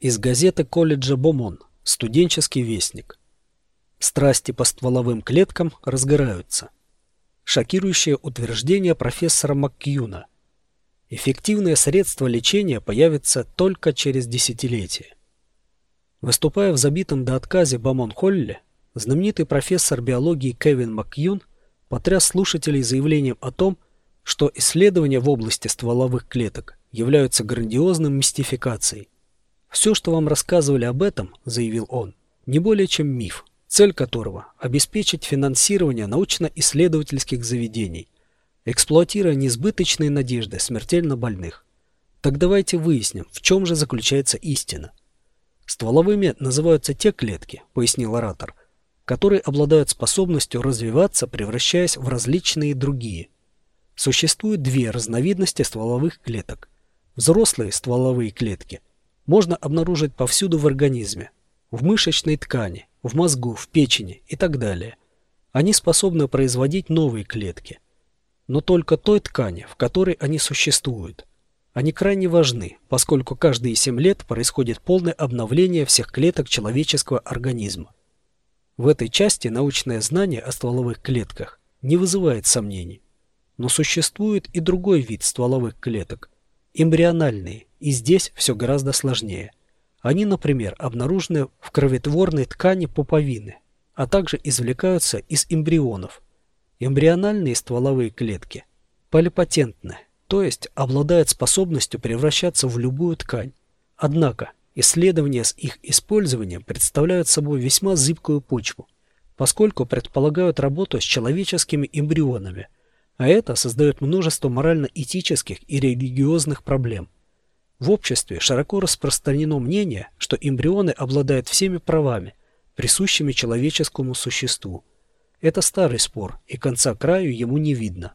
Из газеты колледжа Бомон. Студенческий вестник. Страсти по стволовым клеткам разгораются. Шокирующее утверждение профессора Маккьюна. Эффективные средства лечения появятся только через десятилетия. Выступая в забитом до отказе Бамон-Холле, знаменитый профессор биологии Кевин Маккьюн потряс слушателей заявлением о том, что исследования в области стволовых клеток являются грандиозным мистификацией. «Все, что вам рассказывали об этом, — заявил он, — не более чем миф, цель которого – обеспечить финансирование научно-исследовательских заведений, эксплуатируя несбыточные надежды смертельно больных. Так давайте выясним, в чем же заключается истина. Стволовыми называются те клетки, пояснил оратор, которые обладают способностью развиваться, превращаясь в различные другие. Существует две разновидности стволовых клеток. Взрослые стволовые клетки можно обнаружить повсюду в организме, в мышечной ткани, в мозгу, в печени и так далее. Они способны производить новые клетки, но только той ткани, в которой они существуют. Они крайне важны, поскольку каждые 7 лет происходит полное обновление всех клеток человеческого организма. В этой части научное знание о стволовых клетках не вызывает сомнений. Но существует и другой вид стволовых клеток – эмбриональные, и здесь все гораздо сложнее. Они, например, обнаружены в кроветворной ткани пуповины, а также извлекаются из эмбрионов. Эмбриональные стволовые клетки полипатентны, то есть обладают способностью превращаться в любую ткань. Однако исследования с их использованием представляют собой весьма зыбкую почву, поскольку предполагают работу с человеческими эмбрионами – а это создает множество морально-этических и религиозных проблем. В обществе широко распространено мнение, что эмбрионы обладают всеми правами, присущими человеческому существу. Это старый спор, и конца краю ему не видно.